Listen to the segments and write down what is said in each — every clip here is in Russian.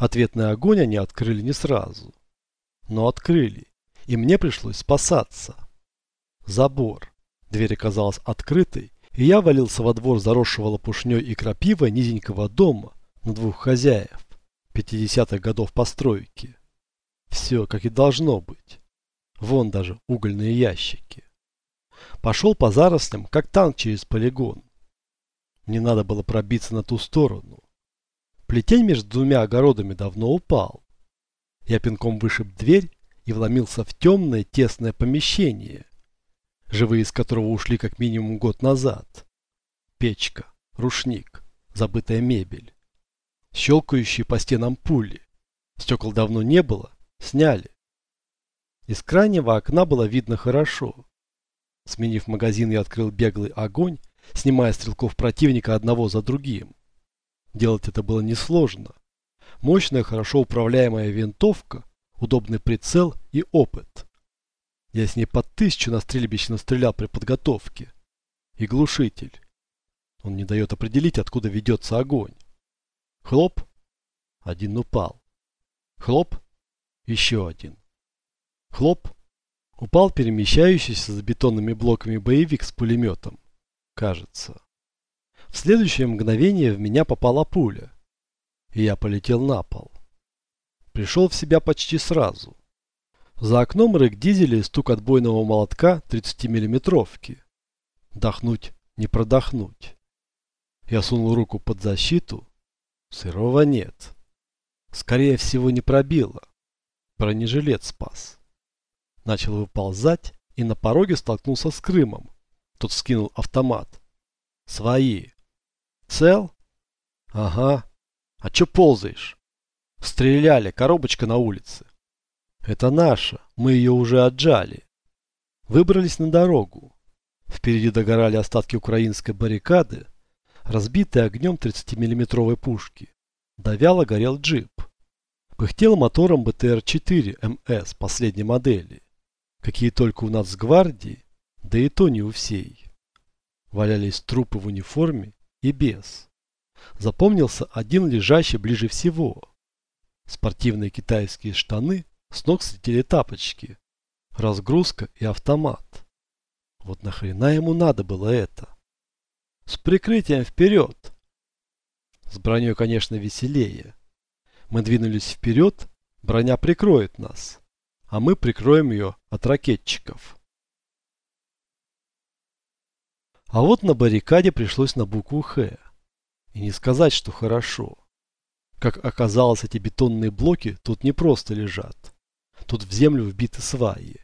Ответный огонь они открыли не сразу. Но открыли, и мне пришлось спасаться. Забор. Дверь оказалась открытой, и я валился во двор заросшего лопушней и крапивой низенького дома на двух хозяев, 50-х годов постройки. Все, как и должно быть. Вон даже угольные ящики. Пошел по зарослям, как танк через полигон. Мне надо было пробиться на ту сторону. Плетень между двумя огородами давно упал. Я пинком вышиб дверь и вломился в темное тесное помещение, живые из которого ушли как минимум год назад. Печка, рушник, забытая мебель, щелкающие по стенам пули. Стекол давно не было, сняли. Из крайнего окна было видно хорошо. Сменив магазин, я открыл беглый огонь, снимая стрелков противника одного за другим. Делать это было несложно. Мощная, хорошо управляемая винтовка, удобный прицел и опыт. Я с ней под тысячу на стрельбище настрелял при подготовке. И глушитель. Он не дает определить, откуда ведется огонь. Хлоп. Один упал. Хлоп. Еще один. Хлоп. Упал перемещающийся за бетонными блоками боевик с пулеметом. Кажется. В следующее мгновение в меня попала пуля. И я полетел на пол. Пришел в себя почти сразу. За окном рык дизеля и стук отбойного молотка 30-миллиметровки. Дохнуть, не продохнуть. Я сунул руку под защиту. Сырого нет. Скорее всего, не пробило. Бронежилет спас. Начал выползать и на пороге столкнулся с Крымом. Тот скинул автомат. Свои. Цел? Ага. А чё ползаешь? Стреляли, коробочка на улице. Это наша, мы ее уже отжали. Выбрались на дорогу. Впереди догорали остатки украинской баррикады, разбитые огнем 30-миллиметровой пушки. Довяло горел джип. Пыхтел мотором БТР-4 МС последней модели. Какие только у нас с гвардии, да и то не у всей. Валялись трупы в униформе и без. Запомнился один лежащий ближе всего. Спортивные китайские штаны, с ног слетели тапочки, разгрузка и автомат. Вот нахрена ему надо было это? С прикрытием вперед! С броней, конечно, веселее. Мы двинулись вперед, броня прикроет нас, а мы прикроем ее от ракетчиков. А вот на баррикаде пришлось на букву «Х». И не сказать, что хорошо. Как оказалось, эти бетонные блоки тут не просто лежат. Тут в землю вбиты сваи.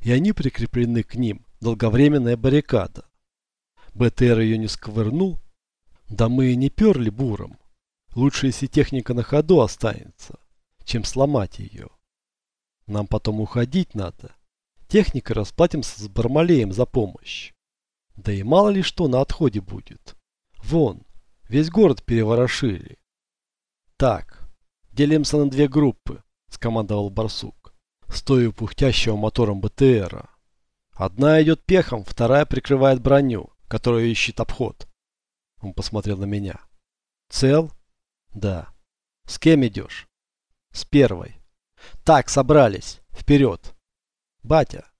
И они прикреплены к ним долговременная баррикада. БТР ее не сковырнул. Да мы и не перли буром. Лучше, если техника на ходу останется, чем сломать ее. Нам потом уходить надо. Техника расплатимся с Бармалеем за помощь. Да и мало ли что на отходе будет. Вон, весь город переворошили. Так, делимся на две группы, скомандовал барсук, стоя у пухтящего мотором БТРа. Одна идет пехом, вторая прикрывает броню, которая ищет обход. Он посмотрел на меня. Цел? Да. С кем идешь? С первой. Так, собрались. Вперед. Батя,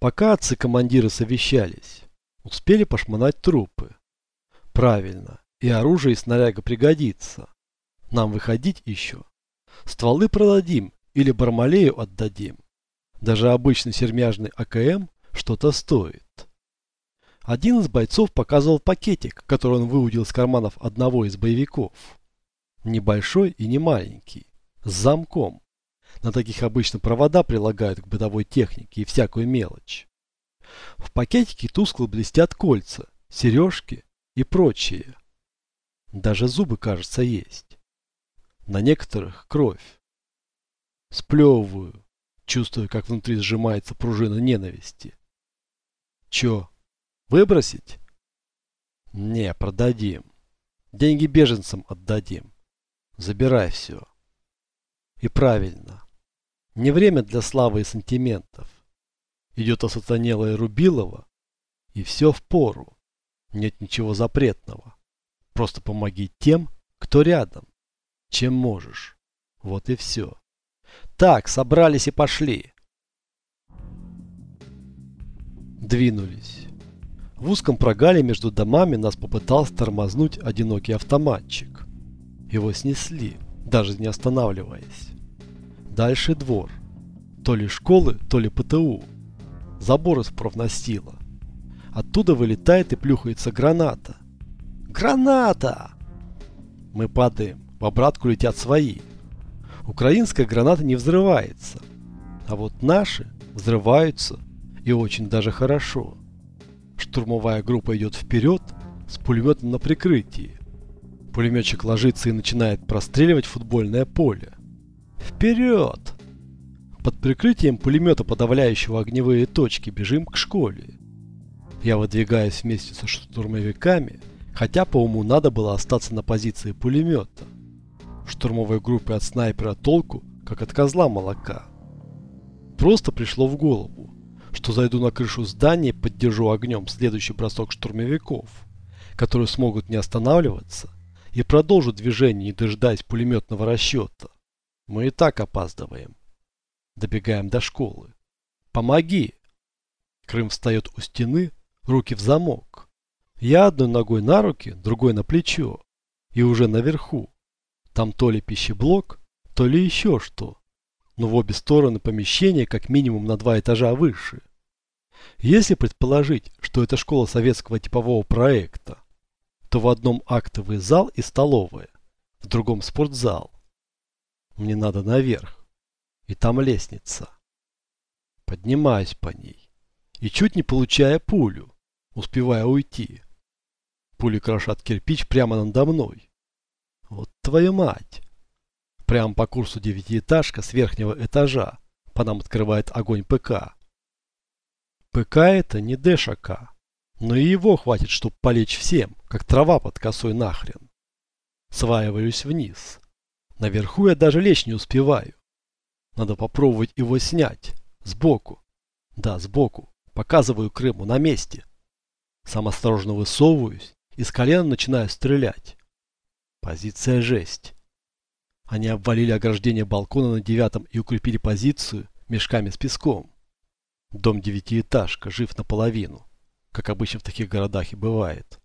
Пока отцы-командиры совещались, успели пошмонать трупы. Правильно, и оружие и снаряга пригодится. Нам выходить еще. Стволы продадим или Бармалею отдадим. Даже обычный сермяжный АКМ что-то стоит. Один из бойцов показывал пакетик, который он выудил из карманов одного из боевиков. Небольшой и не маленький, с замком. На таких обычно провода прилагают к бытовой технике и всякую мелочь. В пакетике тускло блестят кольца, сережки и прочее. Даже зубы, кажется, есть. На некоторых кровь. Сплевываю, чувствуя, как внутри сжимается пружина ненависти. Чё, выбросить? Не, продадим. Деньги беженцам отдадим. Забирай все. И правильно. Не время для славы и сантиментов. Идет осатанелая Рубилова, и все в пору. Нет ничего запретного. Просто помоги тем, кто рядом. чем можешь. Вот и все. Так, собрались и пошли. Двинулись. В узком прогале между домами нас попытался тормознуть одинокий автоматчик. Его снесли, даже не останавливаясь. Дальше двор. То ли школы, то ли ПТУ. Забор из профнастила. Оттуда вылетает и плюхается граната. Граната! Мы падаем. В обратку летят свои. Украинская граната не взрывается. А вот наши взрываются. И очень даже хорошо. Штурмовая группа идет вперед с пулеметом на прикрытии. Пулеметчик ложится и начинает простреливать футбольное поле. Вперед! Под прикрытием пулемета, подавляющего огневые точки, бежим к школе. Я выдвигаюсь вместе со штурмовиками, хотя по уму надо было остаться на позиции пулемета. Штурмовой группе от снайпера толку, как от козла молока. Просто пришло в голову, что зайду на крышу здания и поддержу огнем следующий бросок штурмовиков, которые смогут не останавливаться и продолжат движение, не дожидаясь пулеметного расчета. Мы и так опаздываем. Добегаем до школы. Помоги! Крым встает у стены, руки в замок. Я одной ногой на руки, другой на плечо. И уже наверху. Там то ли пищеблок, то ли еще что. Но в обе стороны помещения как минимум на два этажа выше. Если предположить, что это школа советского типового проекта, то в одном актовый зал и столовая, в другом спортзал. Мне надо наверх. И там лестница. Поднимаюсь по ней. И чуть не получая пулю, успевая уйти. Пули крошат кирпич прямо надо мной. Вот твою мать. Прямо по курсу девятиэтажка с верхнего этажа по нам открывает огонь ПК. ПК это не ДШК. Но и его хватит, чтобы полечь всем, как трава под косой нахрен. Сваиваюсь вниз. Наверху я даже лечь не успеваю. Надо попробовать его снять. Сбоку. Да, сбоку. Показываю Крыму на месте. Сам осторожно высовываюсь и с колена начинаю стрелять. Позиция жесть. Они обвалили ограждение балкона на девятом и укрепили позицию мешками с песком. Дом девятиэтажка, жив наполовину, как обычно в таких городах и бывает.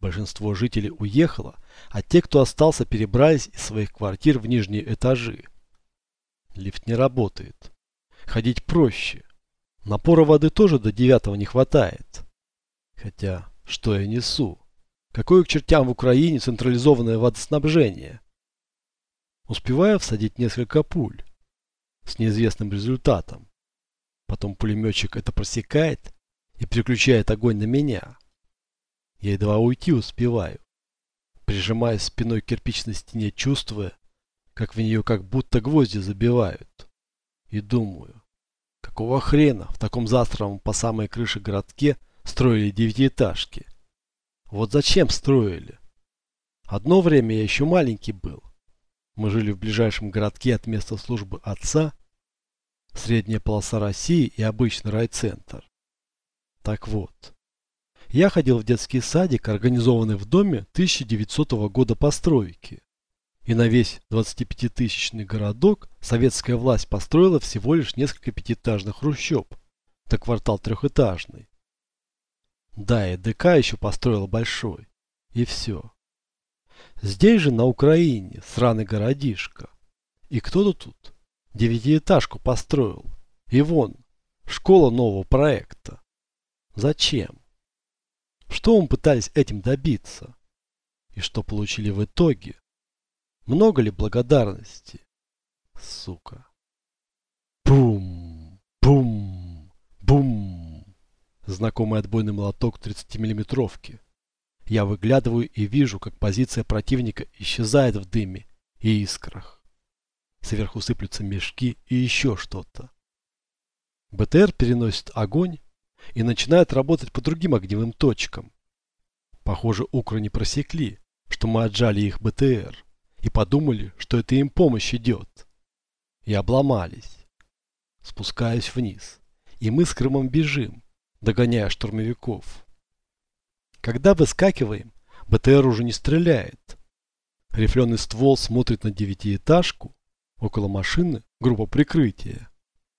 Большинство жителей уехало, а те, кто остался, перебрались из своих квартир в нижние этажи. Лифт не работает. Ходить проще. Напора воды тоже до девятого не хватает. Хотя, что я несу? Какое к чертям в Украине централизованное водоснабжение? Успеваю всадить несколько пуль. С неизвестным результатом. Потом пулеметчик это просекает и переключает огонь на меня. Я едва уйти успеваю, прижимаясь спиной к кирпичной стене, чувствуя, как в нее как будто гвозди забивают. И думаю, какого хрена в таком застровом по самой крыше городке строили девятиэтажки? Вот зачем строили? Одно время я еще маленький был. Мы жили в ближайшем городке от места службы отца, средняя полоса России и обычный райцентр. Так вот, я ходил в детский садик, организованный в доме 1900 года постройки. И на весь 25-тысячный городок советская власть построила всего лишь несколько пятиэтажных хрущоб, да квартал трехэтажный. Да, и ДК еще построила большой. И все. Здесь же, на Украине, сраный городишко. И кто-то тут девятиэтажку построил. И вон, школа нового проекта. Зачем? Что мы пытались этим добиться? И что получили в итоге? Много ли благодарности? Сука. Бум, бум, бум. Знакомый отбойный молоток 30-миллиметровки. Я выглядываю и вижу, как позиция противника исчезает в дыме и искрах. Сверху сыплются мешки и еще что-то. БТР переносит огонь и начинает работать по другим огневым точкам. Похоже, укры не просекли, что мы отжали их БТР, и подумали, что это им помощь идет. И обломались. Спускаюсь вниз, и мы с Крымом бежим, догоняя штурмовиков. Когда выскакиваем, БТР уже не стреляет. Рифленый ствол смотрит на девятиэтажку. Около машины группа прикрытия.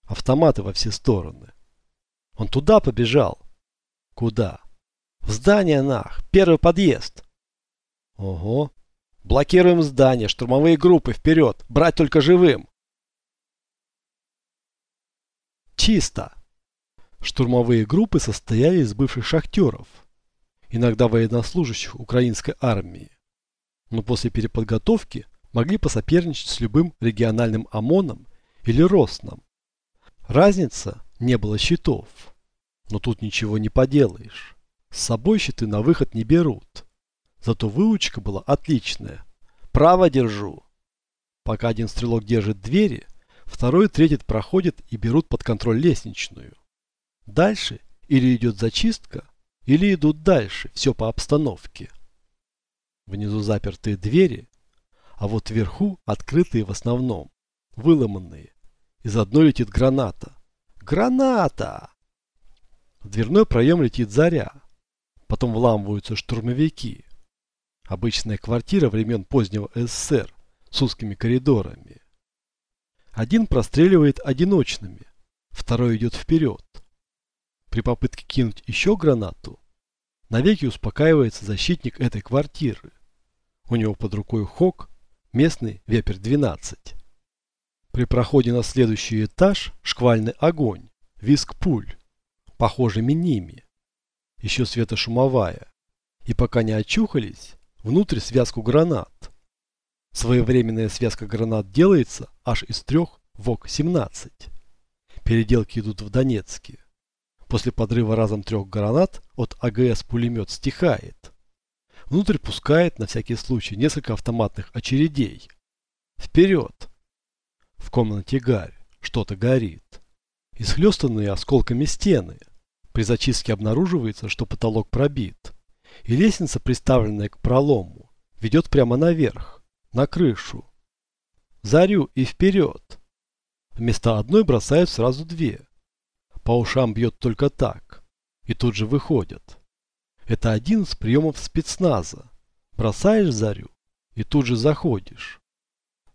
Автоматы во все стороны. Он туда побежал. Куда? В здание нах. Первый подъезд. Ого. Блокируем здание. Штурмовые группы вперед. Брать только живым. Чисто. Штурмовые группы состояли из бывших шахтеров, иногда военнослужащих украинской армии, но после переподготовки могли посоперничать с любым региональным ОМОНом или Росном. Разница не было щитов, но тут ничего не поделаешь. С собой щиты на выход не берут. Зато выучка была отличная. Право держу. Пока один стрелок держит двери, второй и третий проходят и берут под контроль лестничную. Дальше или идет зачистка, или идут дальше, все по обстановке. Внизу запертые двери, а вот вверху открытые в основном, выломанные. Из одной летит граната. Граната! В дверной проем летит заря. Потом вламываются штурмовики. Обычная квартира времен позднего СССР с узкими коридорами. Один простреливает одиночными, второй идет вперед. При попытке кинуть еще гранату, навеки успокаивается защитник этой квартиры. У него под рукой Хок, местный Вепер-12. При проходе на следующий этаж шквальный огонь, виск пуль, похожими ними. Еще светошумовая. И пока не очухались, внутрь связку гранат. Своевременная связка гранат делается аж из трех ВОК-17. Переделки идут в Донецке. После подрыва разом трех гранат от АГС пулемет стихает. Внутрь пускает на всякий случай несколько автоматных очередей. Вперед! В комнате гарь. Что-то горит. Исхлестанные осколками стены. При зачистке обнаруживается, что потолок пробит. И лестница, приставленная к пролому, ведет прямо наверх, на крышу. Зарю и вперед. Вместо одной бросают сразу две. По ушам бьет только так. И тут же выходят. Это один из приемов спецназа. Бросаешь зарю и тут же заходишь.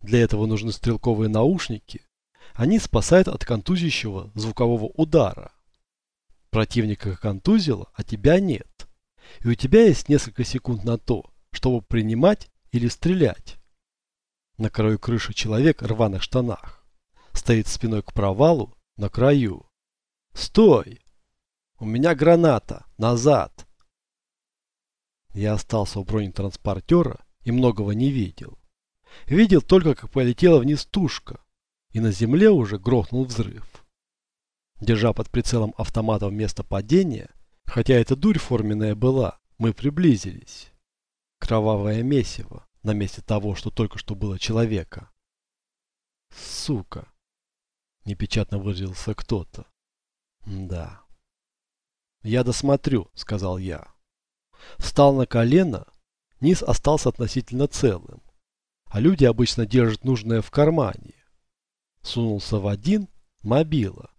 Для этого нужны стрелковые наушники. Они спасают от контузящего звукового удара. Противника контузило, а тебя нет. И у тебя есть несколько секунд на то, чтобы принимать или стрелять. На краю крыши человек в рваных штанах. Стоит спиной к провалу, на краю. Стой! У меня граната! Назад! Я остался у бронетранспортера и многого не видел. Видел только, как полетела вниз тушка, и на земле уже грохнул взрыв. Держа под прицелом автомата место падения, хотя эта дурь форменная была, мы приблизились. Кровавое месиво на месте того, что только что было человека. Сука! Непечатно выразился кто-то. Да. Я досмотрю, сказал я. Встал на колено, низ остался относительно целым. А люди обычно держат нужное в кармане. Сунулся в один, мобила.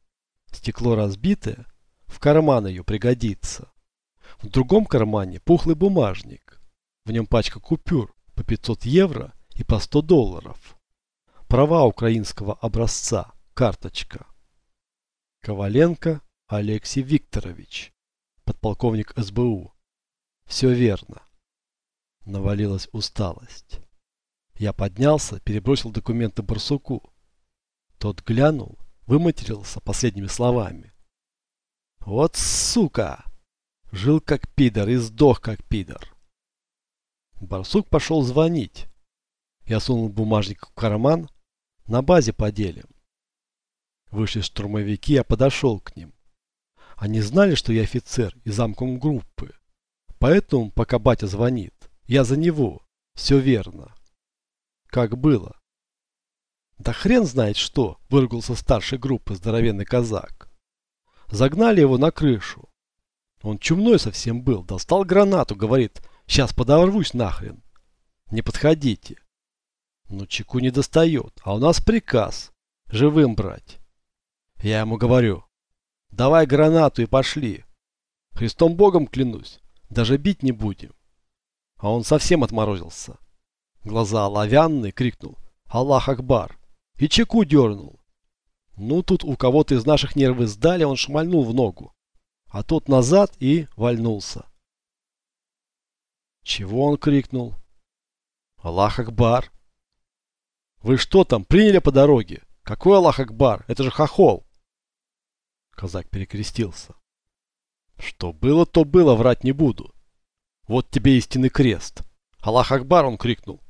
Стекло разбитое, в карман ее пригодится. В другом кармане пухлый бумажник. В нем пачка купюр по 500 евро и по 100 долларов. Права украинского образца, карточка. Коваленко Алексей Викторович, подполковник СБУ. Все верно. Навалилась усталость. Я поднялся, перебросил документы Барсуку. Тот глянул, выматерился последними словами. Вот сука! Жил как пидор и сдох как пидор. Барсук пошел звонить. Я сунул бумажник в карман. На базе поделим. Вышли штурмовики, я подошел к ним. Они знали, что я офицер и замком группы. Поэтому, пока батя звонит, я за него. Все верно. Как было. Да хрен знает что, выругался старшей группы здоровенный казак. Загнали его на крышу. Он чумной совсем был, достал гранату, говорит, сейчас подорвусь нахрен. Не подходите. Но чеку не достает, а у нас приказ живым брать. Я ему говорю, давай гранату и пошли. Христом Богом клянусь, даже бить не будем. А он совсем отморозился. Глаза оловянные, крикнул. Аллах Акбар. И чеку дернул. Ну, тут у кого-то из наших нервы сдали, он шмальнул в ногу. А тот назад и вальнулся. Чего он крикнул? Аллах Акбар. Вы что там, приняли по дороге? Какой Аллах Акбар? Это же хохол. Казак перекрестился. Что было, то было, врать не буду. Вот тебе истинный крест. Аллах Акбар, он крикнул.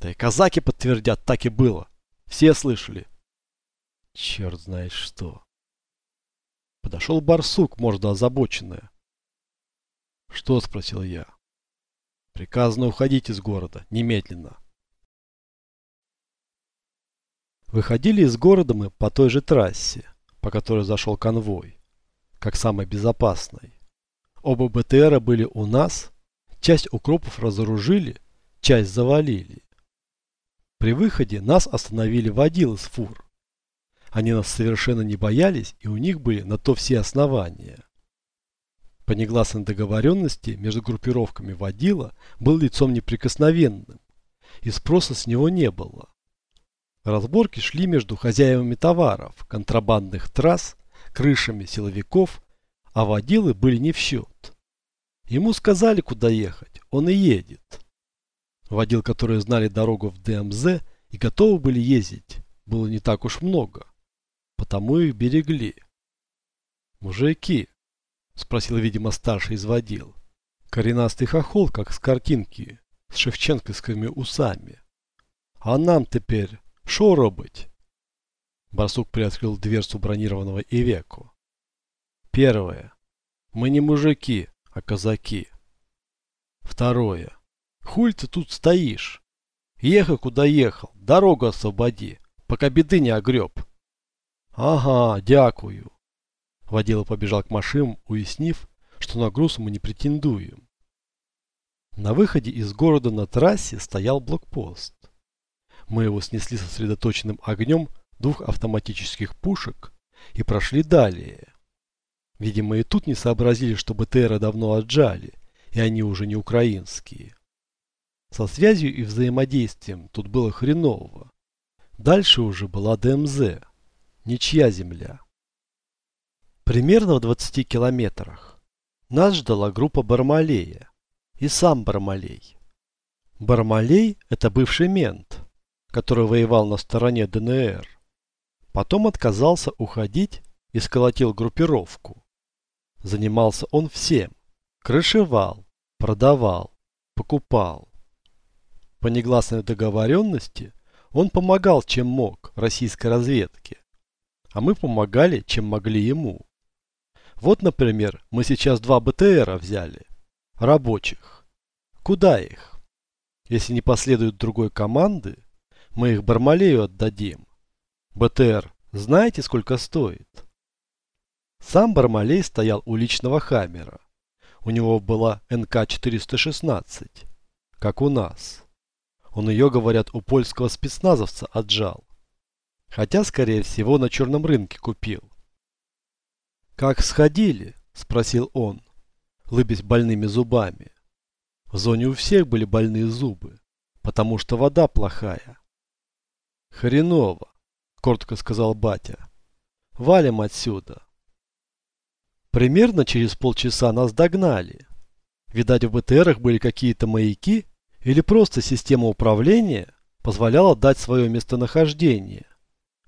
Да и казаки подтвердят, так и было. Все слышали. Черт знает что. Подошел барсук, морда озабоченная. Что, спросил я. Приказано уходить из города, немедленно. Выходили из города мы по той же трассе, по которой зашел конвой, как самой безопасной. Оба БТРа были у нас, часть укропов разоружили, часть завалили. При выходе нас остановили водилы с фур. Они нас совершенно не боялись, и у них были на то все основания. По негласной договоренности между группировками водила был лицом неприкосновенным, и спроса с него не было. Разборки шли между хозяевами товаров, контрабандных трасс, крышами силовиков, а водилы были не в счет. Ему сказали, куда ехать, он и едет. Водил, которые знали дорогу в ДМЗ и готовы были ездить, было не так уж много. Потому их берегли. «Мужики», — спросил, видимо, старший из водил. Коренастый хохол, как с картинки, с шевченковскими усами. «А нам теперь шо робить?» Барсук приоткрыл дверцу бронированного Ивеку. Первое. Мы не мужики, а казаки. Второе. Хуль ты тут стоишь? Ехай, куда ехал, дорогу освободи, пока беды не огреб. Ага, дякую. Водила побежал к машинам, уяснив, что на груз мы не претендуем. На выходе из города на трассе стоял блокпост. Мы его снесли сосредоточенным огнем двух автоматических пушек и прошли далее. Видимо, и тут не сообразили, что БТРы давно отжали, и они уже не украинские. Со связью и взаимодействием тут было хреново. Дальше уже была ДМЗ. Ничья земля. Примерно в 20 километрах нас ждала группа Бармалея и сам Бармалей. Бармалей – это бывший мент, который воевал на стороне ДНР. Потом отказался уходить и сколотил группировку. Занимался он всем. Крышевал, продавал, покупал. По негласной договоренности он помогал чем мог российской разведке, а мы помогали чем могли ему. Вот, например, мы сейчас два БТРа взяли, рабочих. Куда их? Если не последуют другой команды, мы их Бармалею отдадим. БТР знаете, сколько стоит? Сам Бармалей стоял у личного хаммера. У него была НК-416, как у нас. Он ее, говорят, у польского спецназовца отжал. Хотя, скорее всего, на черном рынке купил. «Как сходили?» – спросил он, лыбясь больными зубами. В зоне у всех были больные зубы, потому что вода плохая. «Хреново», – коротко сказал батя. «Валим отсюда». Примерно через полчаса нас догнали. Видать, в БТРах были какие-то маяки, или просто система управления позволяла дать свое местонахождение.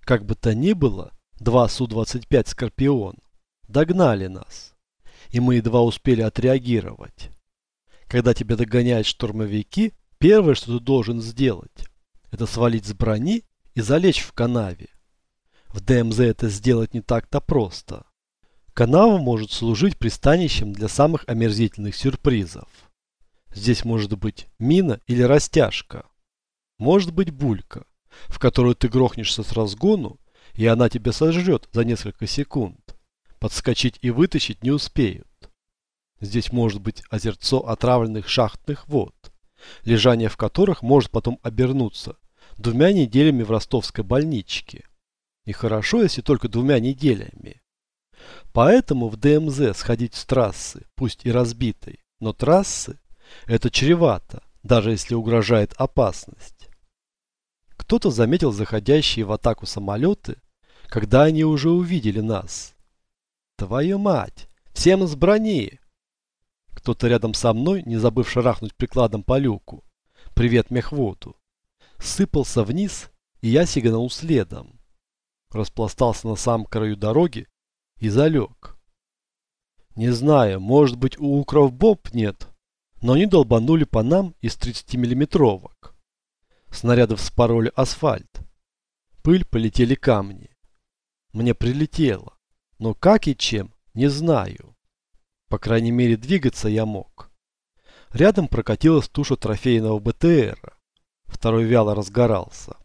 Как бы то ни было, два Су-25 «Скорпион» догнали нас, и мы едва успели отреагировать. Когда тебя догоняют штурмовики, первое, что ты должен сделать, это свалить с брони и залечь в канаве. В ДМЗ это сделать не так-то просто. Канава может служить пристанищем для самых омерзительных сюрпризов. Здесь может быть мина или растяжка. Может быть булька, в которую ты грохнешься с разгону, и она тебя сожрет за несколько секунд. Подскочить и вытащить не успеют. Здесь может быть озерцо отравленных шахтных вод, лежание в которых может потом обернуться двумя неделями в ростовской больничке. И хорошо, если только двумя неделями. Поэтому в ДМЗ сходить с трассы, пусть и разбитой, но трассы это чревато, даже если угрожает опасность. Кто-то заметил заходящие в атаку самолеты, когда они уже увидели нас. Твою мать! Всем с брони! Кто-то рядом со мной, не забыв шарахнуть прикладом по люку, привет мехводу, сыпался вниз, и я сиганул следом. Распластался на самом краю дороги и залег. Не знаю, может быть у укров боб нет, но они долбанули по нам из 30-миллиметровок. Снаряды вспороли асфальт. Пыль полетели камни. Мне прилетело, но как и чем, не знаю. По крайней мере, двигаться я мог. Рядом прокатилась туша трофейного БТРа. Второй вяло разгорался.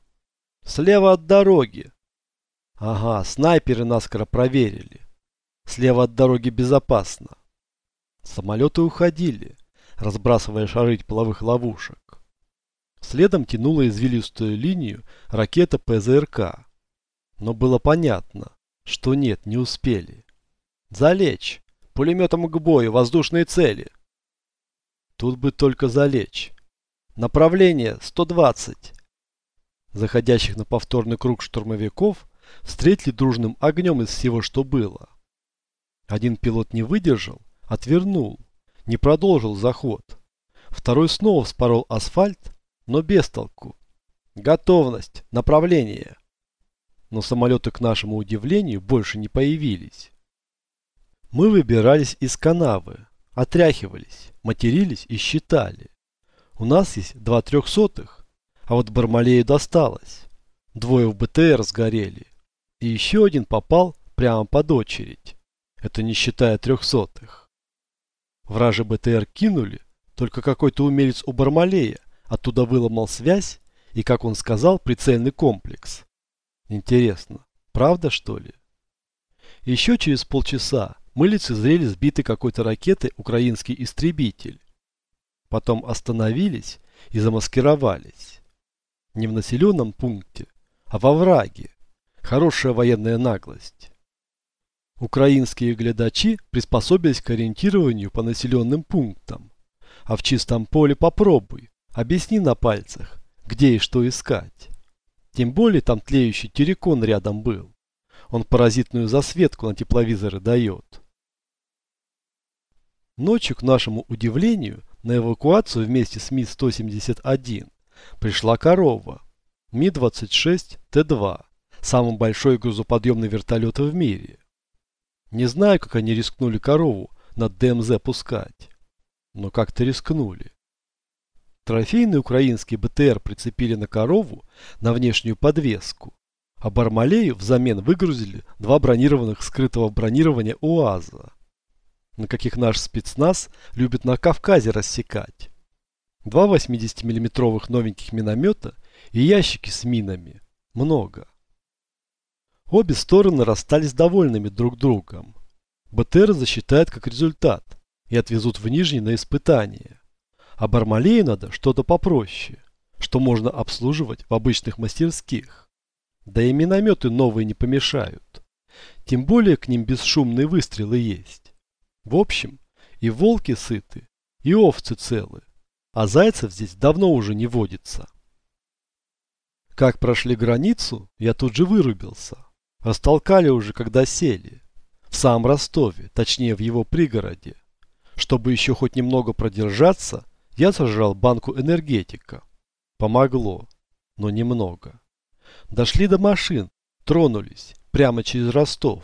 Слева от дороги. Ага, снайперы наскоро проверили. Слева от дороги безопасно. Самолеты уходили, разбрасывая шары тепловых ловушек. Следом тянула извилистую линию ракета ПЗРК. Но было понятно, что нет, не успели. Залечь! Пулеметом к бою, воздушные цели! Тут бы только залечь. Направление 120. Заходящих на повторный круг штурмовиков встретили дружным огнем из всего, что было. Один пилот не выдержал, отвернул, не продолжил заход. Второй снова вспорол асфальт, но без толку. Готовность, направление. Но самолеты, к нашему удивлению, больше не появились. Мы выбирались из канавы, отряхивались, матерились и считали. У нас есть два трехсотых, а вот Бармалею досталось. Двое в БТР сгорели. И еще один попал прямо под очередь. Это не считая трехсотых. Вражи БТР кинули, только какой-то умелец у Бармалея оттуда выломал связь и, как он сказал, прицельный комплекс. Интересно, правда что ли? Еще через полчаса мы лицезрели сбитый какой-то ракетой украинский истребитель. Потом остановились и замаскировались. Не в населенном пункте, а во враге. Хорошая военная наглость. Украинские глядачи приспособились к ориентированию по населенным пунктам. А в чистом поле попробуй, объясни на пальцах, где и что искать. Тем более там тлеющий террикон рядом был. Он паразитную засветку на тепловизоры дает. Ночью, к нашему удивлению, на эвакуацию вместе с Ми-171 пришла корова. Ми-26Т2, самый большой грузоподъемный вертолет в мире. Не знаю, как они рискнули корову над ДМЗ пускать. Но как-то рискнули. Трофейный украинский БТР прицепили на корову на внешнюю подвеску, а Бармалею взамен выгрузили два бронированных скрытого бронирования УАЗа, на каких наш спецназ любит на Кавказе рассекать. Два 80 миллиметровых новеньких миномета и ящики с минами. Много. Обе стороны расстались довольными друг другом. БТР засчитают как результат и отвезут в Нижний на испытание. А Бармалею надо что-то попроще, что можно обслуживать в обычных мастерских. Да и минометы новые не помешают. Тем более к ним бесшумные выстрелы есть. В общем, и волки сыты, и овцы целы, а зайцев здесь давно уже не водится. Как прошли границу, я тут же вырубился. Растолкали уже, когда сели. В самом Ростове, точнее в его пригороде. Чтобы еще хоть немного продержаться, я сожрал банку энергетика. Помогло, но немного. Дошли до машин, тронулись, прямо через Ростов.